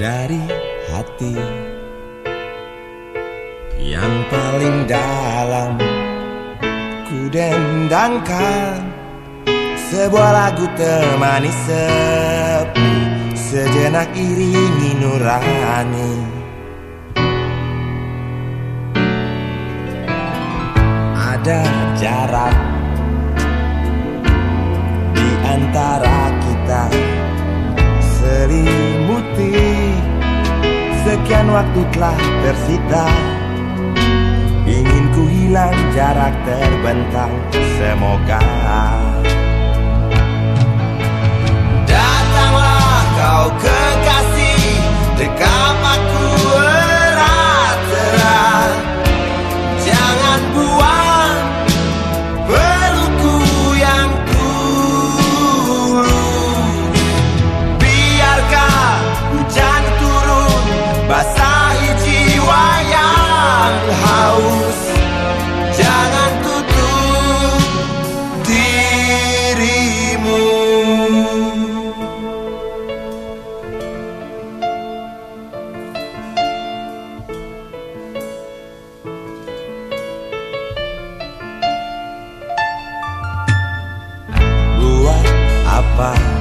dari hati. Yang paling dalam ku dendangkan sebuah lagu temani sepi sejenak iringi nurani. Ada jarak di antara kita selimuti waktu telah tersita. Ingin ku hilang jarak terbentang. Semoga 吧。